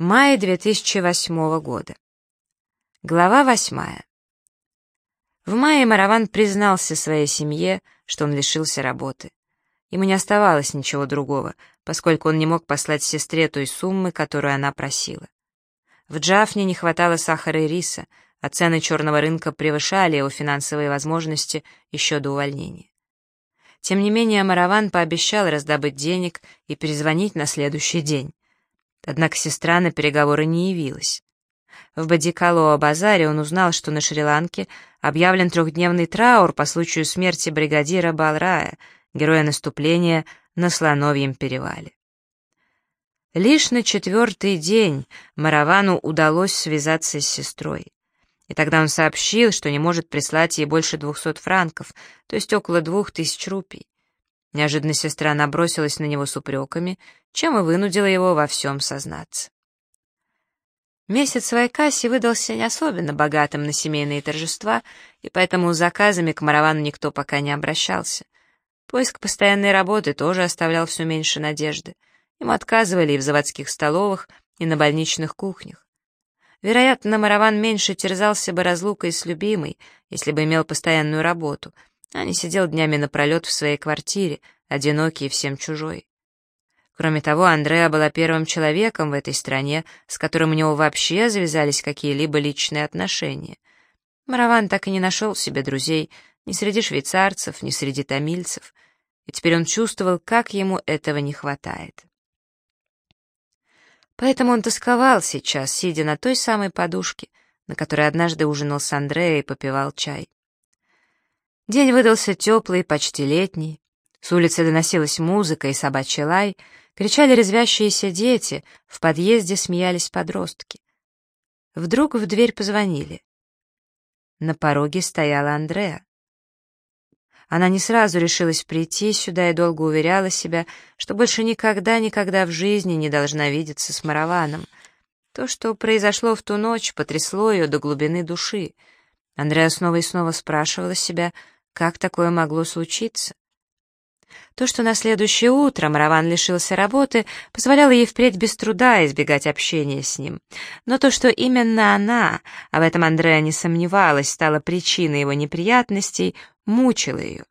Май 2008 года. Глава восьмая. В мае Мараван признался своей семье, что он лишился работы. Ему не оставалось ничего другого, поскольку он не мог послать сестре той суммы, которую она просила. В Джафне не хватало сахара и риса, а цены черного рынка превышали его финансовые возможности еще до увольнения. Тем не менее, Мараван пообещал раздобыть денег и перезвонить на следующий день. Однако сестра на переговоры не явилась. В Бадикалоа-базаре он узнал, что на Шри-Ланке объявлен трехдневный траур по случаю смерти бригадира Балрая, героя наступления на Слоновьем перевале. Лишь на четвертый день Маравану удалось связаться с сестрой. И тогда он сообщил, что не может прислать ей больше двухсот франков, то есть около двух тысяч рупий. Неожиданно сестра набросилась на него с упреками, чем и вынудила его во всем сознаться. Месяц в Айкасе выдался не особенно богатым на семейные торжества, и поэтому заказами к Маравану никто пока не обращался. Поиск постоянной работы тоже оставлял все меньше надежды. Ему отказывали и в заводских столовых, и на больничных кухнях. Вероятно, Мараван меньше терзался бы разлукой с любимой, если бы имел постоянную работу, а не сидел днями напролет в своей квартире, одинокий и всем чужой. Кроме того, Андреа была первым человеком в этой стране, с которым у него вообще завязались какие-либо личные отношения. Мараван так и не нашел себе друзей ни среди швейцарцев, ни среди тамильцев, и теперь он чувствовал, как ему этого не хватает. Поэтому он тосковал сейчас, сидя на той самой подушке, на которой однажды ужинал с Андреей и попивал чай. День выдался теплый, почти летний. С улицы доносилась музыка и собачий лай, кричали резвящиеся дети, в подъезде смеялись подростки. Вдруг в дверь позвонили. На пороге стояла Андреа. Она не сразу решилась прийти сюда и долго уверяла себя, что больше никогда-никогда в жизни не должна видеться с Мараваном. То, что произошло в ту ночь, потрясло ее до глубины души. Андреа снова и снова спрашивала себя, как такое могло случиться. То, что на следующее утро Мараван лишился работы, позволяло ей впредь без труда избегать общения с ним. Но то, что именно она, а в этом Андреа не сомневалась, стала причиной его неприятностей, мучило ее.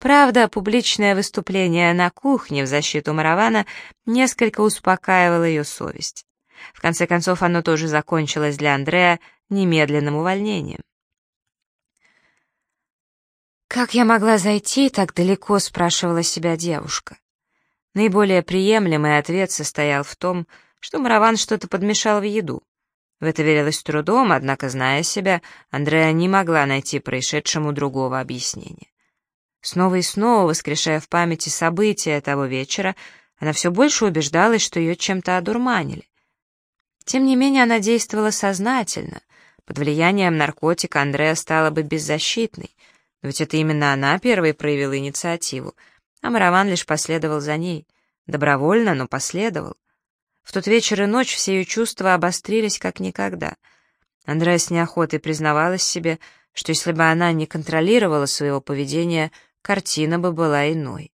Правда, публичное выступление на кухне в защиту Маравана несколько успокаивало ее совесть. В конце концов, оно тоже закончилось для Андрея немедленным увольнением. «Как я могла зайти так далеко?» — спрашивала себя девушка. Наиболее приемлемый ответ состоял в том, что Мараван что-то подмешал в еду. В это верилось трудом, однако, зная себя, Андрея не могла найти происшедшему другого объяснения. Снова и снова, воскрешая в памяти события того вечера, она все больше убеждалась, что ее чем-то одурманили. Тем не менее, она действовала сознательно. Под влиянием наркотика Андрея стала бы беззащитной — но ведь это именно она первой проявила инициативу, а Мараван лишь последовал за ней. Добровольно, но последовал. В тот вечер и ночь все ее чувства обострились как никогда. Андрея с неохотой признавалась себе, что если бы она не контролировала своего поведения, картина бы была иной.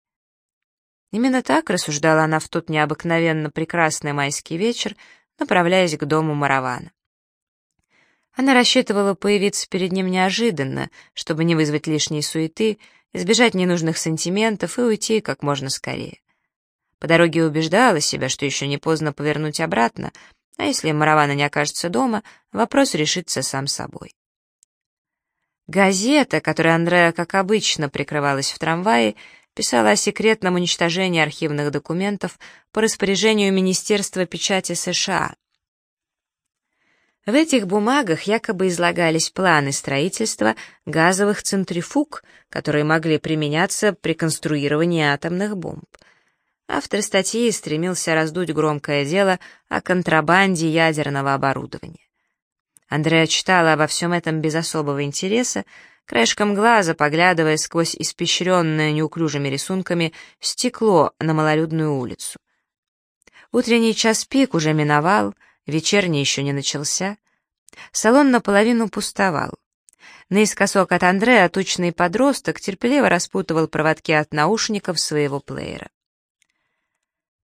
Именно так рассуждала она в тот необыкновенно прекрасный майский вечер, направляясь к дому Маравана. Она рассчитывала появиться перед ним неожиданно, чтобы не вызвать лишней суеты, избежать ненужных сантиментов и уйти как можно скорее. По дороге убеждала себя, что еще не поздно повернуть обратно, а если Маравана не окажется дома, вопрос решится сам собой. Газета, которой Андреа, как обычно, прикрывалась в трамвае, писала о секретном уничтожении архивных документов по распоряжению Министерства печати США, в этих бумагах якобы излагались планы строительства газовых центрифуг, которые могли применяться при конструировании атомных бомб. Автор статьи стремился раздуть громкое дело о контрабанде ядерного оборудования. Андреа читала обо всем этом без особого интереса, краешком глаза поглядывая сквозь испещренное неуклюжими рисунками стекло на малолюдную улицу. Утренний час пик уже миновал — Вечерний еще не начался. Салон наполовину пустовал. Наискосок от Андрея тучный подросток терпеливо распутывал проводки от наушников своего плеера.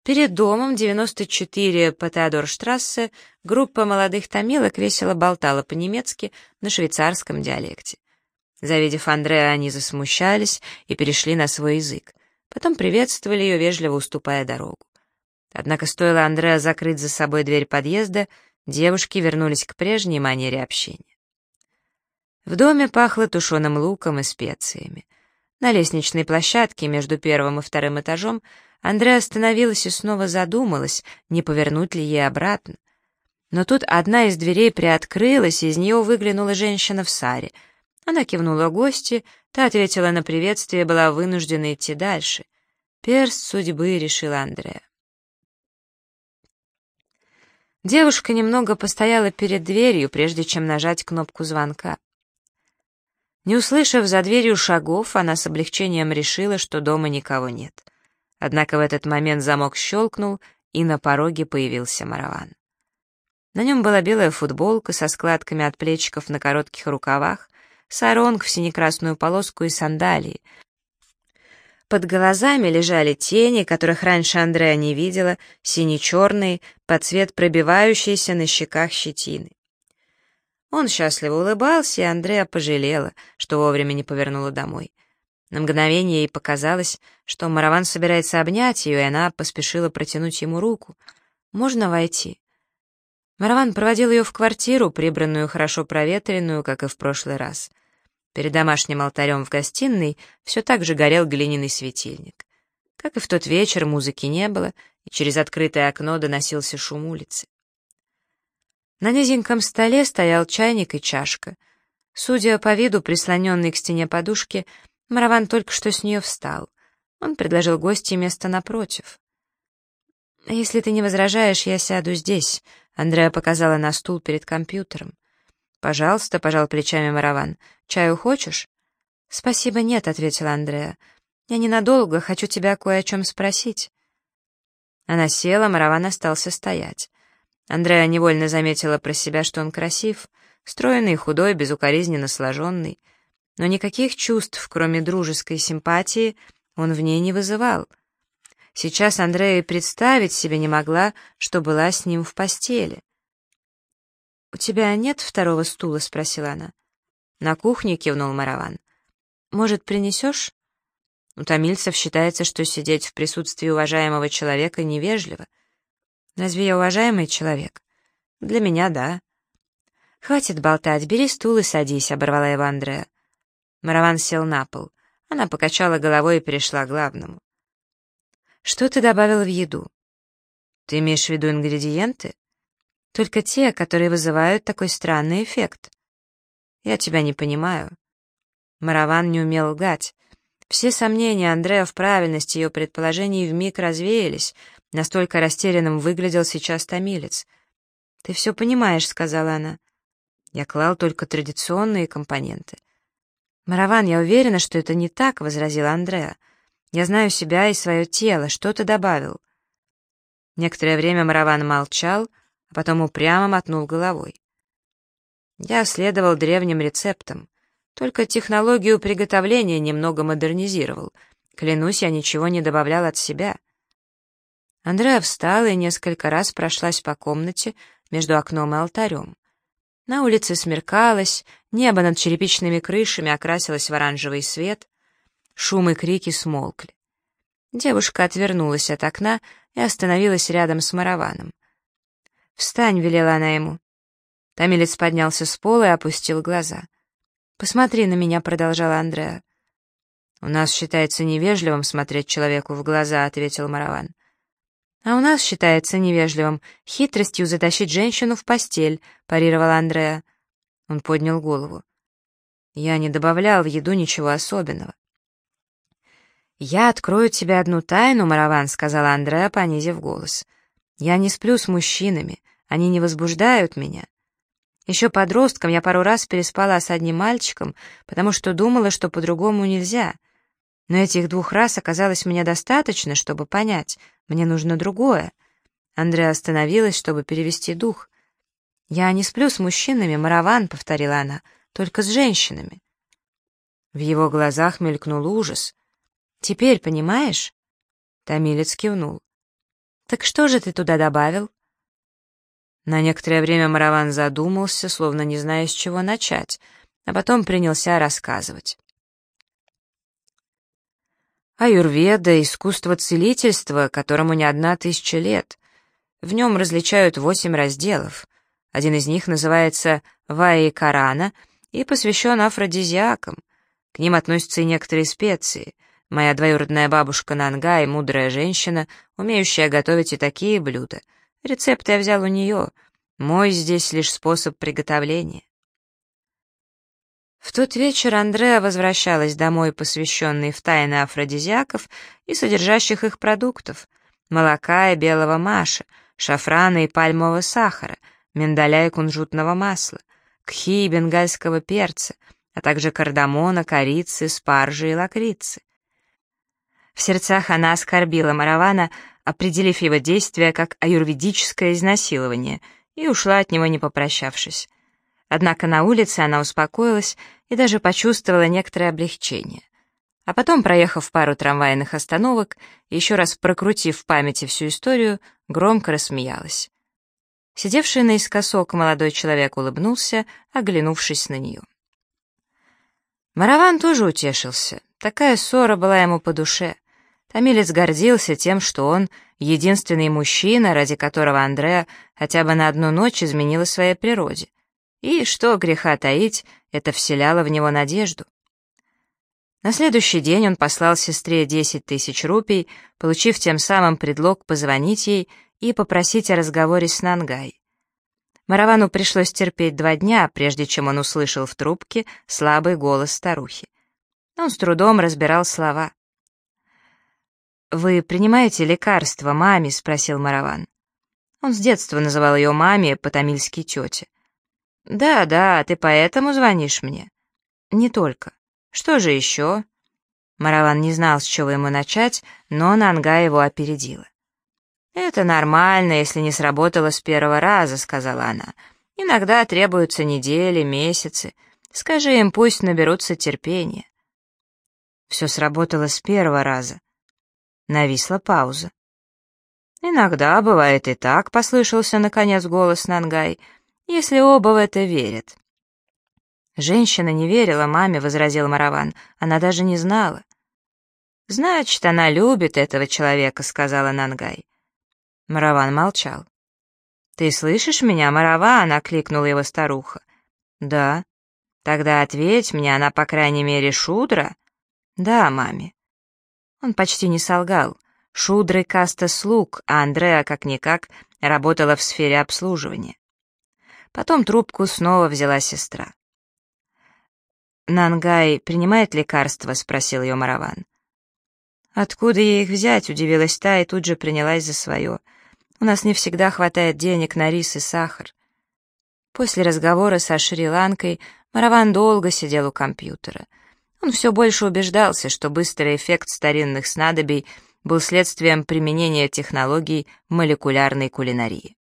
Перед домом 94 по Теодорштрассе группа молодых томилок весело болтала по-немецки на швейцарском диалекте. Завидев Андреа, они засмущались и перешли на свой язык. Потом приветствовали ее, вежливо уступая дорогу. Однако стоило Андреа закрыть за собой дверь подъезда, девушки вернулись к прежней манере общения. В доме пахло тушеным луком и специями. На лестничной площадке между первым и вторым этажом Андреа остановилась и снова задумалась, не повернуть ли ей обратно. Но тут одна из дверей приоткрылась, и из нее выглянула женщина в саре. Она кивнула гости, та ответила на приветствие была вынуждена идти дальше. «Перст судьбы», — решила Андреа. Девушка немного постояла перед дверью, прежде чем нажать кнопку звонка. Не услышав за дверью шагов, она с облегчением решила, что дома никого нет. Однако в этот момент замок щелкнул, и на пороге появился Мараван. На нем была белая футболка со складками от плечиков на коротких рукавах, саронг в синекрасную полоску и сандалии. Под глазами лежали тени, которых раньше Андрея не видела, сине-черные, под цвет пробивающиеся на щеках щетины. Он счастливо улыбался, и Андрея пожалела, что вовремя не повернула домой. На мгновение ей показалось, что Мараван собирается обнять ее, и она поспешила протянуть ему руку. «Можно войти?» Мараван проводил ее в квартиру, прибранную, хорошо проветренную, как и в прошлый раз. Перед домашним алтарем в гостиной все так же горел глиняный светильник. Как и в тот вечер, музыки не было, и через открытое окно доносился шум улицы. На низеньком столе стоял чайник и чашка. Судя по виду, прислоненный к стене подушки, Мараван только что с нее встал. Он предложил гости место напротив. «Если ты не возражаешь, я сяду здесь», — Андреа показала на стул перед компьютером. «Пожалуйста», — пожал плечами Мараван. «Чаю хочешь?» «Спасибо, нет», — ответила Андреа. «Я ненадолго, хочу тебя кое о чем спросить». Она села, Мараван остался стоять. Андреа невольно заметила про себя, что он красив, стройный, худой, безукоризненно сложенный, но никаких чувств, кроме дружеской симпатии, он в ней не вызывал. Сейчас Андрея представить себе не могла, что была с ним в постели. «У тебя нет второго стула?» — спросила она. «На кухне», — кивнул Мараван. «Может, принесешь?» У тамильцев считается, что сидеть в присутствии уважаемого человека невежливо. Разве я уважаемый человек? Для меня — да. «Хватит болтать, бери стул и садись», — оборвала его Андреа. Мараван сел на пол. Она покачала головой и перешла к главному. «Что ты добавил в еду?» «Ты имеешь в виду ингредиенты?» «Только те, которые вызывают такой странный эффект». «Я тебя не понимаю». Мараван не умел лгать. Все сомнения Андрея в правильности ее предположений вмиг развеялись, Настолько растерянным выглядел сейчас томилец. «Ты все понимаешь», — сказала она. «Я клал только традиционные компоненты». «Мараван, я уверена, что это не так», — возразила Андреа. «Я знаю себя и свое тело. Что ты добавил?» Некоторое время Мараван молчал, а потом упрямо мотнул головой. «Я следовал древним рецептам, только технологию приготовления немного модернизировал. Клянусь, я ничего не добавлял от себя». Андреа встала и несколько раз прошлась по комнате между окном и алтарем. На улице смеркалось, небо над черепичными крышами окрасилось в оранжевый свет, шум и крики смолкли. Девушка отвернулась от окна и остановилась рядом с Мараваном. «Встань», — велела она ему. Томилец поднялся с пола и опустил глаза. «Посмотри на меня», — продолжала Андреа. «У нас считается невежливым смотреть человеку в глаза», — ответил Мараван. «А у нас считается невежливым хитростью затащить женщину в постель», — парировал Андреа. Он поднял голову. «Я не добавлял в еду ничего особенного». «Я открою тебе одну тайну, Мараван», — сказала Андреа, понизив голос. «Я не сплю с мужчинами, они не возбуждают меня. Еще подростком я пару раз переспала с одним мальчиком, потому что думала, что по-другому нельзя. Но этих двух раз оказалось мне достаточно, чтобы понять, мне нужно другое. Андреа остановилась, чтобы перевести дух. «Я не сплю с мужчинами, Мараван», — повторила она, — «только с женщинами». В его глазах мелькнул ужас. «Теперь понимаешь?» Томилец кивнул. «Так что же ты туда добавил?» На некоторое время Мараван задумался, словно не зная, с чего начать, а потом принялся рассказывать. Аюрведа — искусство целительства, которому не одна тысяча лет. В нем различают восемь разделов. Один из них называется «Ваи Карана» и посвящен афродизиакам. К ним относятся и некоторые специи. Моя двоюродная бабушка Нангай, мудрая женщина, умеющая готовить и такие блюда — Рецепт я взял у нее. Мой здесь лишь способ приготовления. В тот вечер Андреа возвращалась домой, посвященной в тайны афродизиаков и содержащих их продуктов, молока и белого маша, шафрана и пальмового сахара, миндаля и кунжутного масла, кхи и бенгальского перца, а также кардамона, корицы, спаржи и лакрицы. В сердцах она оскорбила Маравана, определив его действия как аюрведическое изнасилование, и ушла от него не попрощавшись. Однако на улице она успокоилась и даже почувствовала некоторое облегчение. А потом, проехав пару трамвайных остановок еще раз прокрутив в памяти всю историю, громко рассмеялась. Сидевший наискосок молодой человек улыбнулся, оглянувшись на нее. Мараван тоже утешился. Такая ссора была ему по душе — Томилец гордился тем, что он — единственный мужчина, ради которого Андреа хотя бы на одну ночь изменила своей природе. И, что греха таить, это вселяло в него надежду. На следующий день он послал сестре 10 тысяч рупий, получив тем самым предлог позвонить ей и попросить о разговоре с Нангай. Маравану пришлось терпеть два дня, прежде чем он услышал в трубке слабый голос старухи. Он с трудом разбирал слова. «Вы принимаете лекарства маме?» — спросил Мараван. Он с детства называл ее маме, по-тамильски тете. «Да, да, ты поэтому звонишь мне?» «Не только. Что же еще?» Мараван не знал, с чего ему начать, но Нанга его опередила. «Это нормально, если не сработало с первого раза», — сказала она. «Иногда требуются недели, месяцы. Скажи им, пусть наберутся терпения». Все сработало с первого раза. Нависла пауза. «Иногда бывает и так», — послышался, наконец, голос Нангай, «если оба в это верят». «Женщина не верила маме», — возразил Мараван, «она даже не знала». «Значит, она любит этого человека», — сказала Нангай. Мараван молчал. «Ты слышишь меня, Мараван?» — окликнула его старуха. «Да». «Тогда ответь мне, она, по крайней мере, шудра?» «Да, маме». Он почти не солгал. Шудры каста слуг, а Андреа, как-никак, работала в сфере обслуживания. Потом трубку снова взяла сестра. «Нангай принимает лекарства?» — спросил ее Мараван. «Откуда ей их взять?» — удивилась та и тут же принялась за свое. «У нас не всегда хватает денег на рис и сахар». После разговора со Шри-Ланкой Мараван долго сидел у компьютера — он все больше убеждался, что быстрый эффект старинных снадобий был следствием применения технологий молекулярной кулинарии.